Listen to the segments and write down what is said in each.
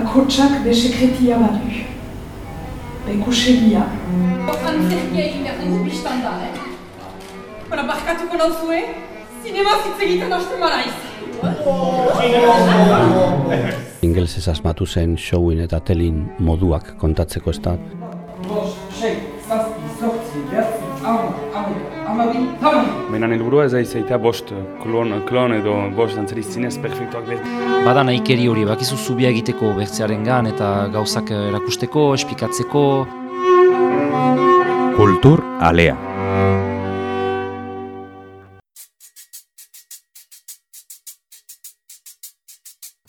bakotsak be sekretia badu. Be kusegia. Antzerkia egin behar dugu biztan da, eh? Bara, barkatuko nauzue, zinema zitz egiten hasten maraiz. Ingelesez asmatu zen showin eta telin moduak kontatzeko ez da. Menan helburua ez aizaita bost klon, klon edo bost dantzeriz zinez perfektuak behar. Bada nahikeri hori, bakizu zubia egiteko bertzearen gan eta gauzak erakusteko, esplikatzeko. Kultur alea.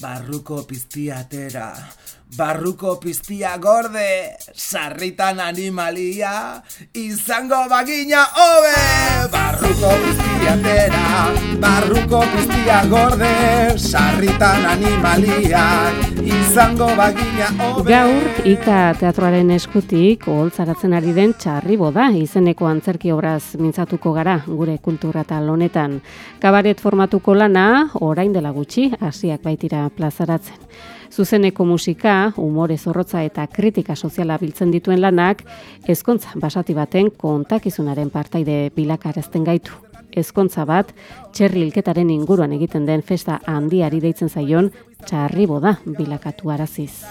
Barruko piztia atera, barruko piztia gorde, sarritan animalia, izango bagina hobe. Barruko piztia atera, barruko piztia gorde, sarritan animalia, izango bagina hobe. Gaur, Ika teatroaren eskutik, oholtzaratzen ari den txarri boda, izeneko antzerki obraz mintzatuko gara, gure kultura eta honetan. Kabaret formatuko lana, orain dela gutxi, hasiak baitira plazaratzen. Zuzeneko musika, umore zorrotza eta kritika soziala biltzen dituen lanak, ezkontza basati baten kontakizunaren partaide bilakarazten gaitu. Ezkontza bat, txerri hilketaren inguruan egiten den festa handiari deitzen zaion, txarri boda bilakatu araziz.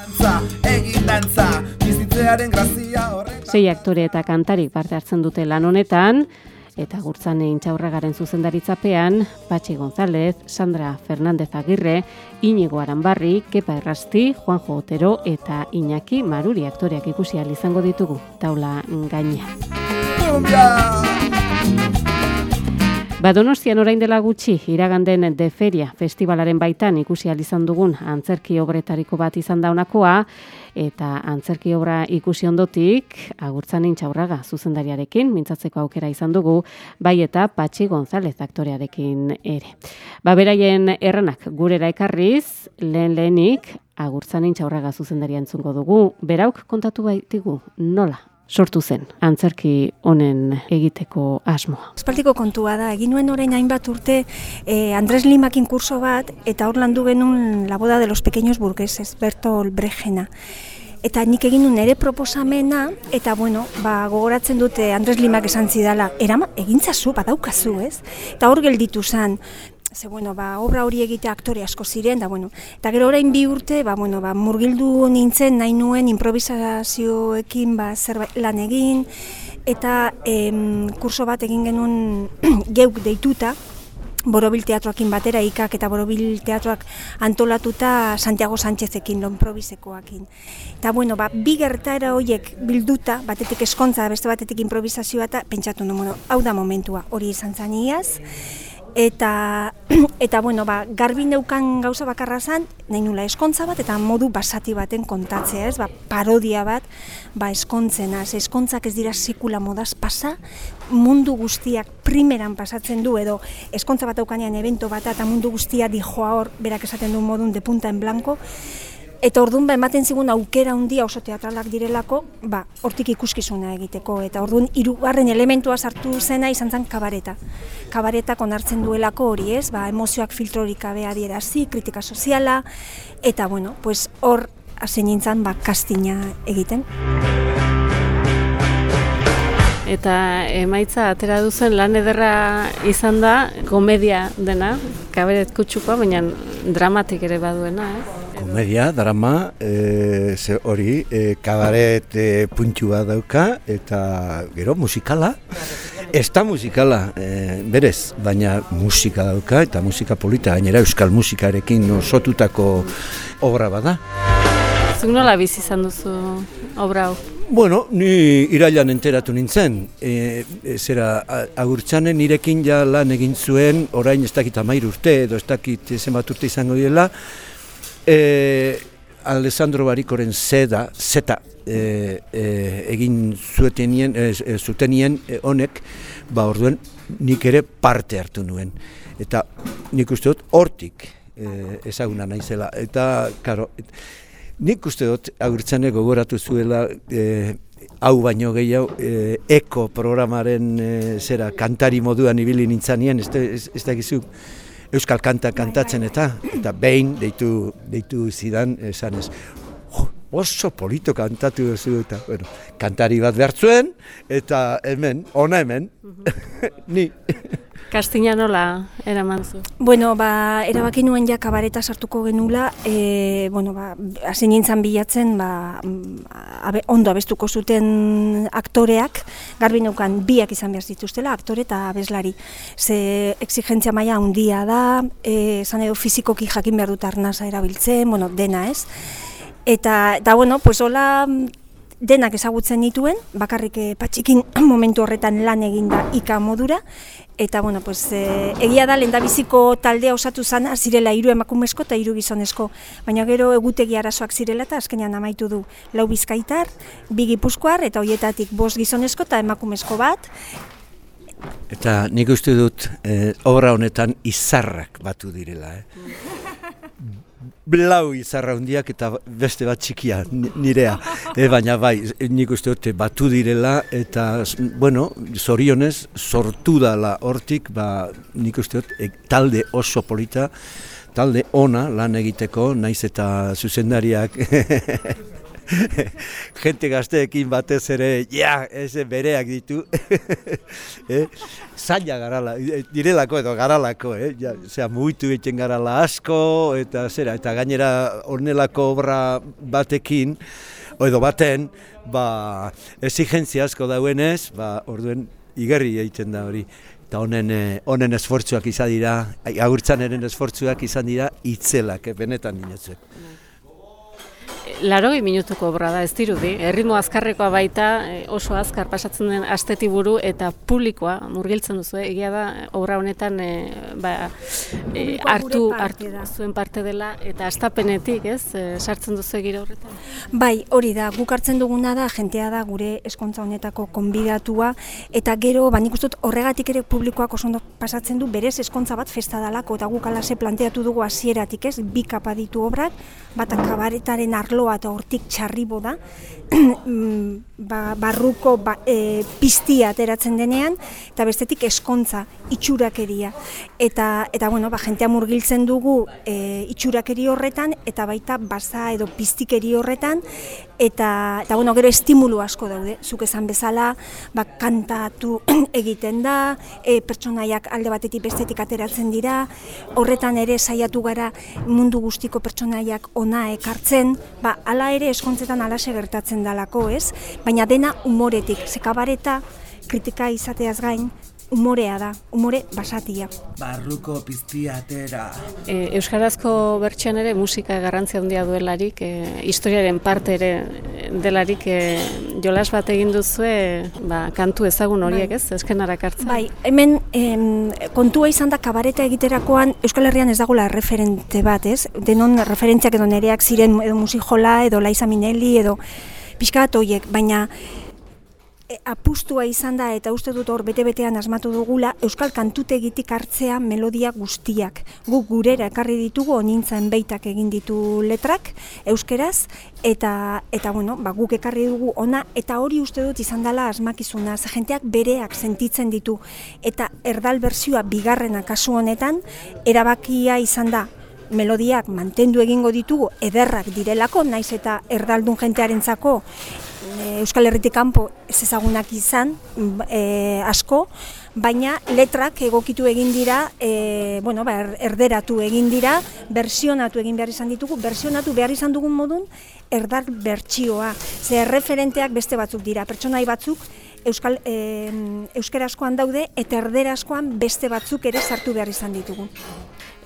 Sei aktore eta kantarik parte hartzen dute lan honetan, eta gurtzane intxaurragaren zuzendaritzapean, Patxi González, Sandra Fernández Agirre, Inigo Aranbarri, Kepa Errasti, Juanjo Otero eta Iñaki Maruri aktoreak ikusi izango ditugu taula gainean. Badonostian orain dela gutxi, iraganden de feria festivalaren baitan ikusi izan dugun antzerki obretariko bat izan daunakoa, eta antzerki obra ikusi ondotik, agurtzan intxaurraga zuzendariarekin, mintzatzeko aukera izan dugu, bai eta Patxi González aktorearekin ere. Ba beraien erranak gurera ekarriz, lehen lehenik, agurtzan intxaurraga zuzendaria entzungo dugu, berauk kontatu baitigu, nola sortu zen antzerki honen egiteko asmoa. Espaldiko kontua da, egin nuen orain hainbat urte eh, Andres Limakin kurso bat, eta hor landu genuen la boda de los pequeños burgueses, Bertolt Brejena. Eta nik egin nuen ere proposamena, eta bueno, ba, gogoratzen dute Andres Limak esan zidala, erama, egintzazu, badaukazu, ez? Eta hor gelditu zen, Ze, bueno, ba, obra hori egite aktore asko ziren, da, bueno, eta gero orain bi urte, ba, bueno, ba, murgildu nintzen nahi nuen improvisazioekin ba, zerbait lan egin, eta em, kurso bat egin genuen geuk deituta, Borobil teatroakin batera, ikak eta Borobil teatroak antolatuta Santiago Sánchezekin, lonprobisekoakin. Eta bueno, ba, bi gertaera horiek bilduta, batetik eskontza, beste batetik improvisazioa eta pentsatu nu, bueno, hau da momentua, hori izan zan iaz, eta eta bueno, ba, garbi neukan gauza bakarra zan, nahi nula eskontza bat eta modu basati baten kontatzea, ez? Ba, parodia bat, ba eskontzena, ze eskontzak ez dira sekula modaz pasa, mundu guztiak primeran pasatzen du edo eskontza bat aukanean evento bat eta mundu guztia dijoa hor, berak esaten du modun de punta en blanco, Eta orduan ba ematen zigun aukera handia oso teatralak direlako, ba, hortik ikuskizuna egiteko eta orduan hirugarren elementua sartu zena izan zen kabareta. Kabaretak onartzen duelako hori, ez? Ba, emozioak filtrorik gabe adierazi, kritika soziala eta bueno, pues hor hasi nintzen ba kastina egiten. Eta emaitza atera duzen lan ederra izan da, komedia dena, kabaret kutsukoa, baina dramatik ere baduena, ez? Komedia, drama, e, ze hori, e, kabaret e, puntxu bat dauka, eta gero musikala. Ez da musikala, e, berez, baina musika dauka, eta musika polita, gainera euskal musikarekin osotutako obra bada. Zuk nola bizi izan duzu obra hau? Bueno, ni irailan enteratu nintzen, e, e, zera agurtzanen nirekin ja lan egin zuen, orain ez dakit amair urte, edo ez dakit zenbat urte izango diela, e, Alessandro Barikoren zeda, zeta, e, e, egin zuetenien, e, zutenien honek, ba orduen nik ere parte hartu nuen. Eta nik uste dut hortik e, ezaguna naizela. Eta, karo, Nik uste dut agurtzane gogoratu zuela e, hau baino gehiago e, eko programaren e, zera kantari moduan ibili nintzanien, ez, ez, ez dakizu euskal kanta kantatzen eta eta behin deitu deitu zidan esanez. oso polito kantatu duzu eta, bueno, kantari bat behar zuen, eta hemen, ona hemen, ni. Kastina nola eraman zu? Bueno, ba, erabaki nuen ja kabareta sartuko genula, e, bueno, ba, hasi nintzen bilatzen, ba, mm, abe, ondo abestuko zuten aktoreak, garbi neukan biak izan behar zituztela, aktore eta abeslari. Ze exigentzia maila handia da, e, zan edo fizikoki jakin behar dut arnasa erabiltzen, bueno, dena ez. Eta, da, bueno, pues hola denak ezagutzen dituen, bakarrik eh, patxikin momentu horretan lan eginda ika modura, eta bueno, pues, e, egia da lendabiziko taldea osatu zana zirela hiru emakumezko eta hiru gizonezko, baina gero egutegi arazoak zirela eta azkenean amaitu du lau bizkaitar, bi gipuzkoar eta hoietatik bost gizonezko eta emakumezko bat, Eta nik uste dut eh, obra honetan izarrak batu direla. Eh? Blau izarra hundiak eta beste bat txikia ni- nirea. E, baina bai, nik uste dut batu direla eta, bueno, zorionez, sortu dala hortik, ba, nik uste dut e, talde oso polita, talde ona lan egiteko, naiz eta zuzendariak jente gazteekin batez ere, ja, ez bereak ditu, eh? zaila garala, eh, direlako edo garalako, eh? ja, zera, mugitu egiten garala asko, eta zera, eta gainera ornelako obra batekin, edo baten, ba, exigentzia asko dauenez, ba, orduen igerri egiten da hori. Eta honen, eh, honen esfortzuak izan dira, agurtzaneren esfortzuak izan dira, itzelak, eh, benetan inotzek. Larogei minutuko obra da, ez dirudi. Erritmo azkarrekoa baita, eh, oso azkar pasatzen den asteti buru eta publikoa murgiltzen duzu. eh? Egia da, obra honetan eh, ba, Publikoa hartu, hartu zuen parte dela eta astapenetik, ez, eh, sartzen duzu egira horretan. Bai, hori da, guk hartzen duguna da, jentea da gure eskontza honetako konbidatua, eta gero, ba, nik uste dut horregatik ere publikoak oso ondo pasatzen du, berez eskontza bat festa dalako, eta guk alase planteatu dugu hasieratik ez, bi kapa ditu obrak, bat kabaretaren arloa eta hortik txarribo da, mm, ba, barruko ba, e, piztia ateratzen denean, eta bestetik eskontza, itxurakeria. Eta, eta bueno, ba, jentea murgiltzen dugu e, itxurakeri horretan, eta baita baza edo piztikeri horretan, eta, eta bueno, gero estimulu asko daude, zuk esan bezala, ba, kantatu egiten da, e, pertsonaiak alde batetik bestetik ateratzen dira, horretan ere saiatu gara mundu guztiko pertsonaiak ona ekartzen, ba, hala ere eskontzetan alase gertatzen dalako, ez? Baina dena umoretik, zekabareta kritika izateaz gain, umorea da, umore basatia. Barruko piztia atera. E, Euskarazko bertsioan ere musika garrantzia handia duelarik, e, historiaren parte ere delarik e, jolas bat egin duzue, ba, kantu ezagun horiek, ez? Eskenarak hartzen. Bai, hemen em, kontua izan da kabareta egiterakoan Euskal Herrian ez dagoela referente bat, ez? Denon referentziak edo nereak ziren edo musijola edo Laiza Minelli edo pixka bat horiek, baina apustua izan da eta uste dut hor bete-betean asmatu dugula Euskal kantutegitik hartzea melodia guztiak. Guk gurera ekarri ditugu onintzen beitak egin ditu letrak euskeraz eta eta bueno, ba, guk ekarri dugu ona eta hori uste dut izan dela asmakizuna. Ze jenteak bereak sentitzen ditu eta erdal bersioa bigarrena kasu honetan erabakia izan da melodiak mantendu egingo ditugu ederrak direlako, naiz eta erdaldun jentearentzako e, Euskal Herritik kanpo ez ezagunak izan e, asko, baina letrak egokitu egin dira, e, bueno, ba, er- erderatu egin dira, bersionatu egin behar izan ditugu, bersionatu behar izan dugun modun, erdar bertsioa. Ze referenteak beste batzuk dira, pertsonai batzuk Euskal, e, euskerazkoan daude eta erderazkoan beste batzuk ere sartu behar izan ditugu.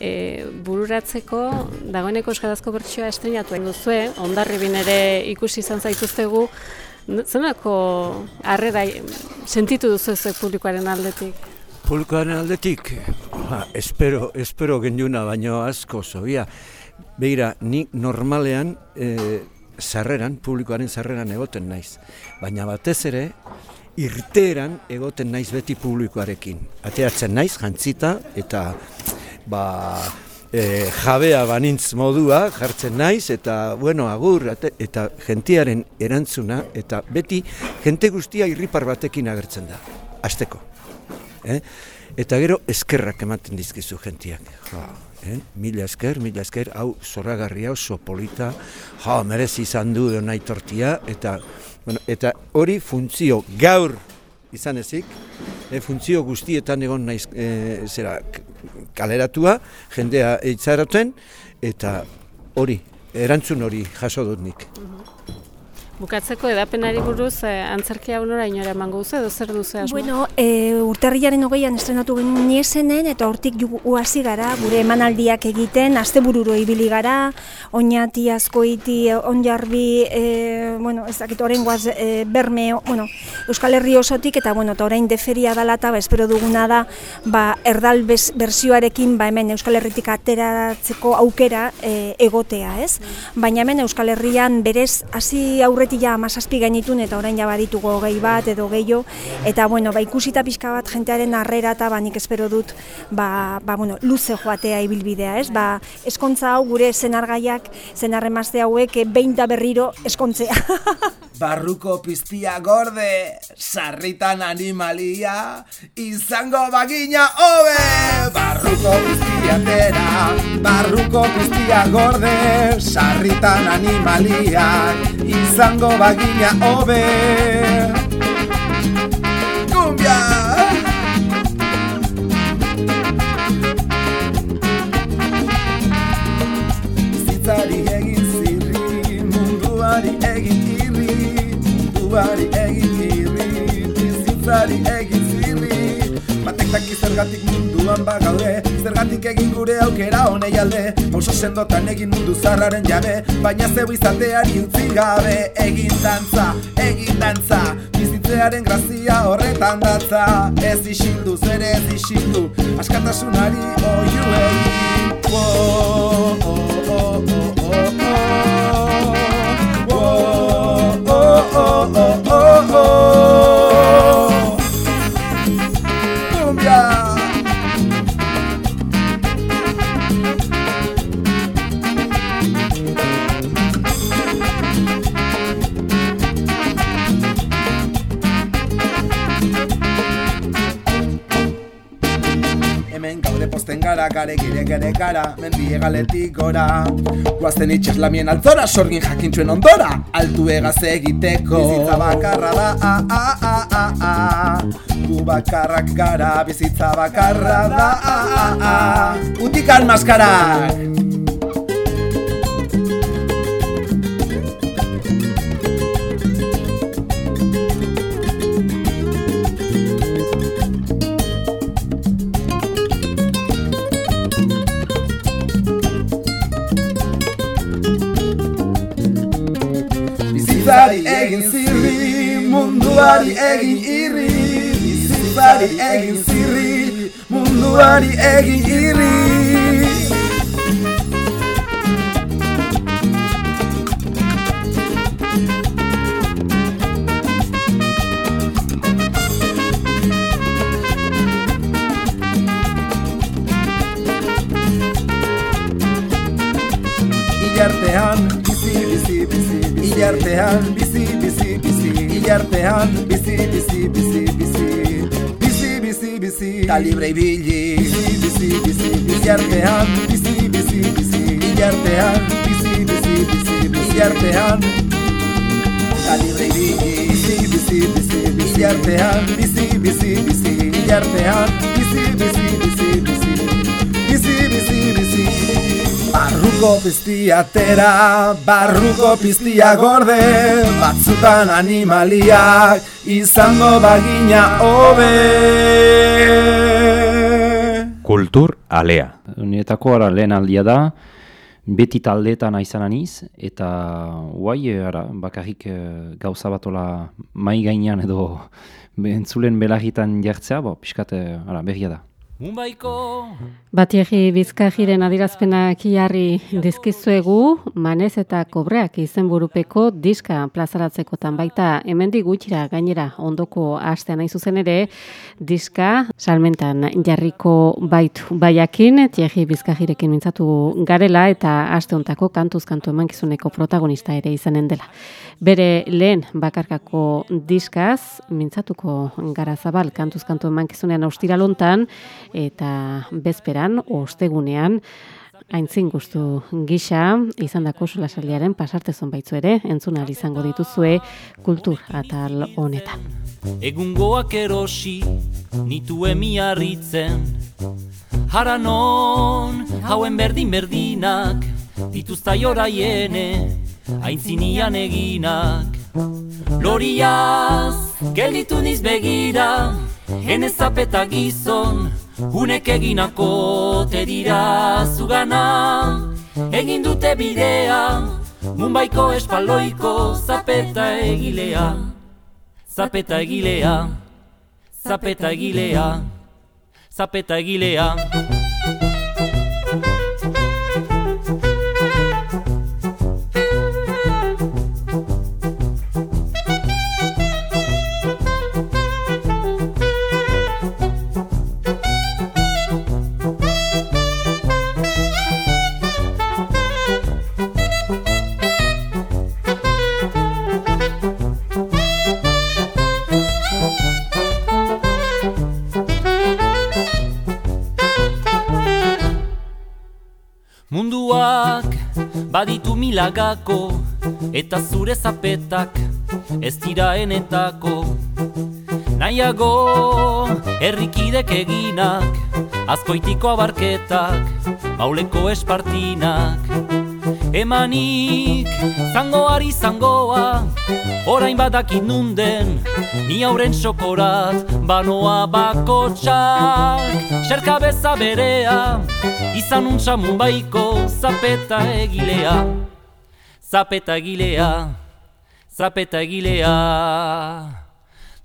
E, bururatzeko dagoeneko euskarazko bertsioa estrenatu egin duzue, ondarribin ere ikusi izan zaituztegu, zenako harrera sentitu duzu zuek publikoaren aldetik? Publikoaren aldetik, ba, espero, espero genduna baino asko zobia. Begira, ni normalean e, sarreran, publikoaren sarreran egoten naiz. Baina batez ere, irteeran egoten naiz beti publikoarekin. Ateratzen naiz, jantzita, eta ba, e, jabea banintz modua jartzen naiz, eta bueno, agur, ate- eta gentiaren erantzuna, eta beti jente guztia irripar batekin agertzen da, asteko. Eh? eta gero eskerrak ematen dizkizu jentiak. Ja, eh? Mila esker, mila esker, hau zorragarria oso polita, ja, merezi izan du nahi tortia, eta, bueno, eta hori funtzio gaur izan ezik, e, funtzio guztietan egon naiz e, zera, kaleratua, jendea eitzaroten, eta hori, erantzun hori jaso dut nik. Bukatzeko edapenari buruz eh, antzerkia unora inora emango duzu edo zer duzu asmo? Bueno, e, urtarrilaren hogeian estrenatu genuen eta hortik ju- hasi gara, gure emanaldiak egiten, astebururo ibili gara, oinati, azkoiti, onjarbi, e, bueno, ez dakit, orengoaz e, berme, bueno, Euskal Herri osotik, eta bueno, eta orain deferia dala eta ba, espero duguna da, ba, erdal bez, berzioarekin, ba, hemen Euskal Herritik ateratzeko aukera e, egotea, ez? Baina hemen Euskal Herrian berez hasi aurretik ja amazazpi genitun eta orain ja baditugu hogei bat edo gehiago eta bueno, ba, ikusita pixka bat jentearen harrera eta ba, nik espero dut ba, ba, bueno, luze joatea ibilbidea, ez? Ba, eskontza hau gure zenargaiak, zenarremazte hauek eh, behin da berriro eskontzea. Barruko piztia gorde, sarritan animalia, izango bagina hobe. Barruko piztia tera, barruko piztia gorde, sarritan animalia, izango bagina hobe. Cumbia! Bizitzari egin zirri, munduari egin irri, munduari egin irri, bizitzari egin zirri. Batek daki zergatik munduan bagaude, zergatik egin gure aukera honei alde, oso sendotan egin mundu zarraren jabe, baina zeu izateari utzi gabe, egin dantza, egin dantza, bizitzearen grazia horretan datza, ez isildu, zer ez isildu, askatasunari oiu egin. Whoa, oh, oh, oh, oh, oh. Whoa, gare gire gere gara, mendie galetik gora. Guazten itxaslamien altzora, sorgin jakintxuen ondora, altu egaz egiteko. Bizitza bakarra da, a, a, a, a, a. Gu bakarrak gara, bizitza bakarra da, a, a, a. Utikan maskarak! Munduari egin irri Bizitzari egin zirri, munduari egin irri Ilartean bizi bizi bizi Ilartean bizi bizi bizi Ilartean bizi bizi bizi bizi Bizi bizi bizi Ta libre ibili Bizi bizi bizi bizi Ilartean bizi bizi bizi Ilartean bizi bizi bizi bizi Ilartean Ta libre ibili Bizi bizi bizi bizi Ilartean bizi bizi bizi Ilartean bizi bizi bizi bizi Bizi bizi bizi Barruko piztia tera, barruko piztia gorde, batzutan animaliak izango bagina hobe. Kultur alea. Nietako ara lehen aldia da, beti taldeetan aizan aniz, eta guai, eh, ara, bakarrik eh, gauza batola mai gainean edo entzulen belagitan jartzea, bo, pixkat, eh, ara, berria da. Mumbaiko Batiegi bizkajiren adirazpenak jarri dizkizuegu, manez eta kobreak izenburupeko diska plazaratzekotan baita hemendi gutxira gainera ondoko astean nahi zuzen ere, diska salmentan jarriko baitu baiakin, tiegi bizkajirekin mintzatu garela eta aste hontako kantuz kantu emankizuneko protagonista ere izanen dela. Bere lehen bakarkako diskaz, mintzatuko gara zabal kantuz kantu emankizunean austiralontan, eta bezperan, ostegunean, aintzin guztu gisa, izan dako solasaldiaren pasarte zonbaitzu ere, entzuna izango dituzue kultur atal honetan. Egungoak erosi, nitu emiarritzen, haranon, hauen berdin berdinak, dituzta joraiene, aintzinian eginak. Loriaz, gelditu niz begira, enezapeta gizon, Hunek eginako te dira zugana. Egin dute bidea Mumbaiko espaloiko zapeta egilea. Zapeta egilea Zapeta egilea Zapeta egilea. Munduak milagako eta zure zapetak ez dira enetako. Nahiago errikidek eginak azkoitiko abarketak bauleko espartinak. Emanik zangoari zangoa orain badakit nunden ni auren sokorat banoa bakotxak Xerka beza berea izan untsa mumbaiko zapeta egilea Zapeta egilea, zapeta egilea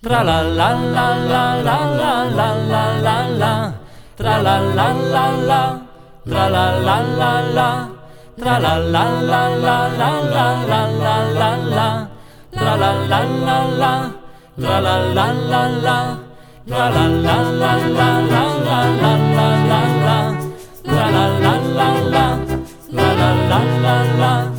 Tra la la la la la la la la la la Tra la la la la Tra la la la la Tra la la la la la la la la la la Tra la la la la Tra la la la la Tra la la la la la la la la la la Tra la la la la la la la la la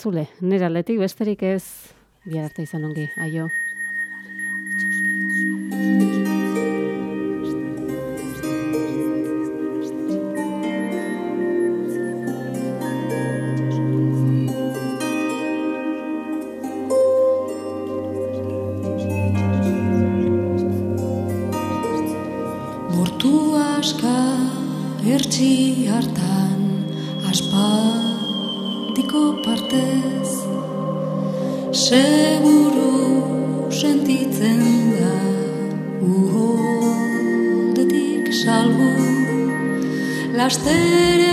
entzule, nire aldetik besterik ez, bihar arte izan ongi, aio. Bortu aska ertsi hartan aspaldiko partez Seguru sentitzen da uholdetik salbu. Laster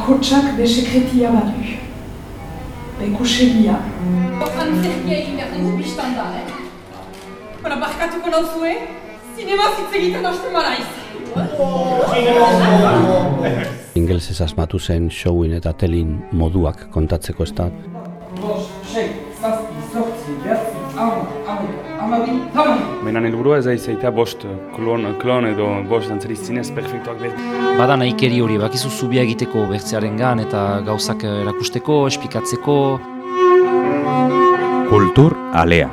bakotsak be sekretia badu. Bekusegia. Antzerkia egin behar dugu biztan da, eh? Bara, barkatuko nauzue, zinema hitz egiten hasten maraiz. Ingelsez asmatu zen showin eta telin moduak kontatzeko ez da. Menan helburua ez da izaita bost klon, klon edo bost dantzari zinez perfektuak behar. Bada nahikeri hori, bakizu zubia egiteko bertzearen gan eta gauzak erakusteko, espikatzeko. Kultur alea.